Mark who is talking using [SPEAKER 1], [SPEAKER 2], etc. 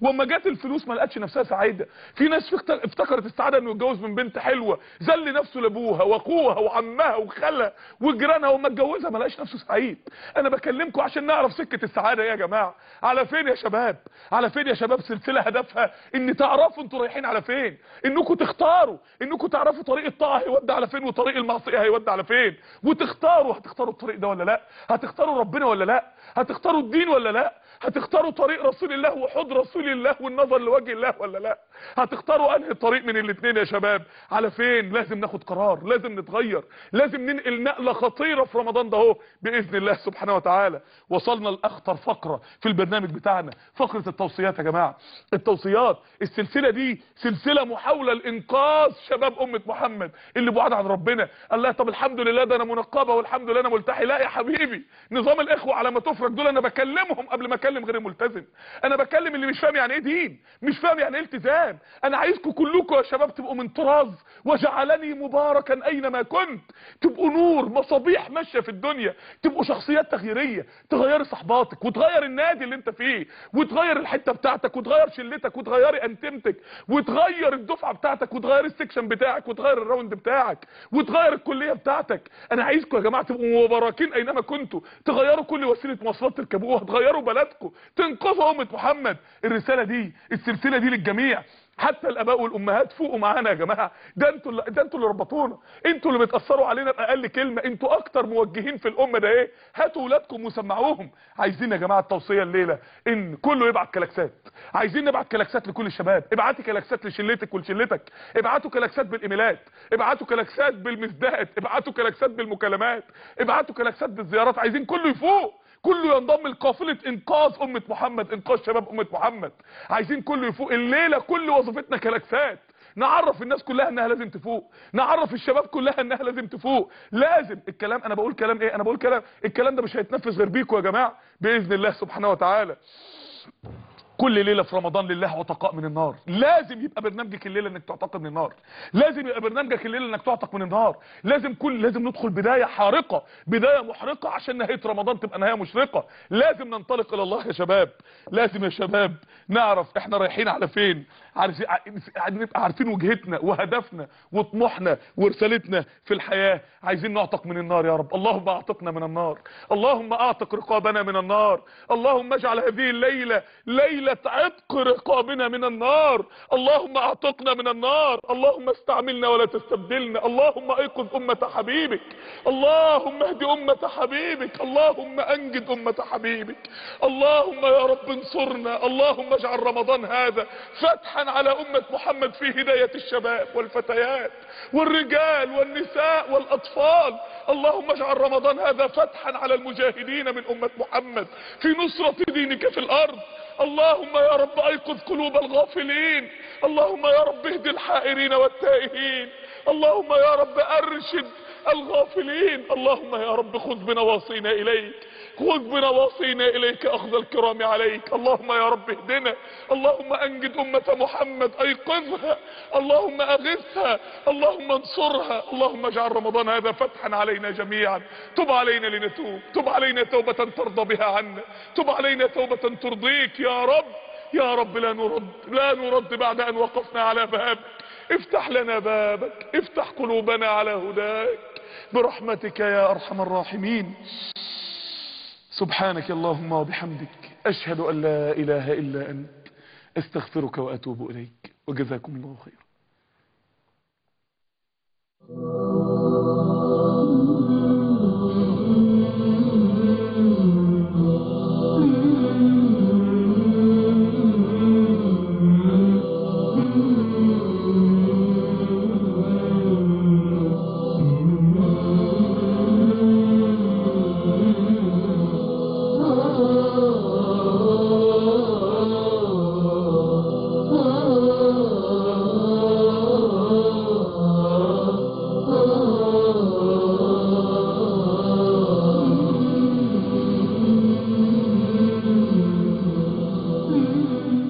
[SPEAKER 1] واما جت الفلوس ما لقتش نفسها سعيدة. في ناس افتك- افتكرت السعاده انه يتجوز من بنت حلوة ذل نفسه لأبوها وأخوها وعمها وخالها وجيرانها وما اتجوزها ما لقاش نفسه سعيد. أنا بكلمكم عشان نعرف سكة السعادة إيه يا جماعة. على فين يا شباب؟ على فين يا شباب سلسلة هدفها؟ إن تعرفوا أنتوا رايحين على فين. إنكم تختاروا. إنكم تعرفوا طريق الطاعة هيودي على فين وطريق المعصية هيودي على فين. وتختاروا هتختاروا الطريق ده ولا لا؟ هتختاروا ربنا ولا لا؟ هتختاروا الدين ولا لا؟ هتختاروا طريق رسول الله وحوض رسول الله والنظر لوجه الله ولا لا؟ هتختاروا أنهي طريق من الاثنين يا شباب؟ على فين؟ لازم ناخد قرار لازم نتغير لازم ننقل نقلة خطيرة في رمضان ده بإذن الله سبحانه وتعالى. وصلنا لأخطر فقرة في البرنامج بتاعنا فقرة التوصيات يا جماعة. التوصيات السلسلة دي سلسلة محاولة لإنقاذ شباب أمة محمد اللي بعاد عن ربنا. قال لها طب الحمد لله ده أنا منقبة والحمد لله أنا ملتحي. لا يا حبيبي نظام الإخوة على ما تفرج دول أنا بكلمهم قبل ما أكلم غير الملتزم أنا بكلم اللي مش فاهم يعني إيه دين مش فاهم يعني إيه التزام. أنا عايزكم كلكم يا شباب تبقوا من طراز وجعلني مباركا أينما كنت. تبقوا نور مصابيح ماشية في الدنيا. تبقوا شخصيات تغييرية. تغيري صحباتك وتغير النادي اللي أنت فيه وتغير الحتة بتاعتك وتغير شلتك وتغيري أنتيمتك وتغير الدفعة بتاعتك وتغير ال section بتاعك وتغير ال round بتاعك وتغير الكلية بتاعتك. أنا عايزكم يا جماعة تبقوا مباركين أينما كنتوا. تغيروا كل وسيلة مواصلات تركبوها تغيروا بلدكم. تنقذوا أمة محمد. الرسالة دي السلسلة دي للجميع. حتى الآباء والأمهات فوقوا معانا يا جماعة. ده أنتوا اللي ده أنتوا اللي ربطونا. أنتوا اللي بتأثروا علينا بأقل كلمة. أنتوا أكتر موجهين في الأمة. ده إيه؟ هاتوا ولادكم وسمعوهم. عايزين يا جماعة التوصية الليلة إن كله يبعت كلاكسات. عايزين نبعت كلاكسات لكل الشباب. ابعتي كلاكسات لشلتك ولشلتك. ابعتوا كلاكسات بالإيميلات. ابعتوا كلاكسات بالمزدات ابعتوا كلاكسات بالمكالمات. ابعتوا كلاكسات بالزيارات. عايزين كله يفوق. كله ينضم لقافلة إنقاذ أمة محمد إنقاذ شباب أمة محمد. عايزين كله يفوق. الليلة كل وظيفتنا كلاكسات نعرف الناس كلها إنها لازم تفوق. نعرف الشباب كلها إنها لازم تفوق. لازم. الكلام أنا بقول كلام إيه؟ أنا بقول كلام الكلام ده مش هيتنفذ غير بيكم يا جماعة بإذن الله سبحانه وتعالى. كل ليلة في رمضان لله عتقاء من النار. لازم يبقى برنامجك الليلة إنك تعتق من النار. لازم يبقى برنامجك الليلة إنك تعتق من النار. لازم كل لازم ندخل بداية حارقة بداية محرقة عشان نهاية رمضان تبقى نهاية مشرقة. لازم ننطلق إلى الله يا شباب. لازم يا شباب نعرف إحنا رايحين على فين. عارفين نبقى عارفين وجهتنا وهدفنا وطموحنا ورسالتنا في الحياة. عايزين نعتق من النار يا رب. اللهم أعتقنا من النار. اللهم أعتق رقابنا من النار. اللهم اجعل هذه الليلة ليلة عتق رقابنا من النار. اللهم أعتقنا من النار. اللهم استعملنا ولا تستبدلنا. اللهم أيقظ أمة حبيبك. اللهم اهد أمة حبيبك. اللهم أنجد أمة حبيبك. اللهم يا رب انصرنا. اللهم اجعل رمضان هذا فتحا على أمة محمد في هداية الشباب والفتيات والرجال والنساء والأطفال. اللهم اجعل رمضان هذا فتحا على المجاهدين من أمة محمد. في نصرة دينك في الأرض. اللهم يا رب أيقظ قلوب الغافلين. اللهم يا رب اهد الحائرين والتائهين. اللهم يا رب أرشد الغافلين. اللهم يا رب خذ بنواصينا إليك خذ بنواصينا إليك أخذ الكرام عليك. اللهم يا رب اهدنا اللهم أنجد أمة محمد أيقظها اللهم أغثها اللهم انصرها اللهم اجعل رمضان هذا فتحا علينا جميعا. تب علينا لنتوب تب علينا توبة ترضى بها عنا تب علينا توبة ترضيك يا رب. يا رب لا نرد لا نرد بعد أن وقفنا على بابك. افتح لنا بابك افتح قلوبنا على هداك. برحمتك يا أرحم الراحمين. سبحانك اللهم وبحمدك أشهد أن لا إله إلا أنت أستغفرك وأتوب إليك وجزاكم الله خيرا.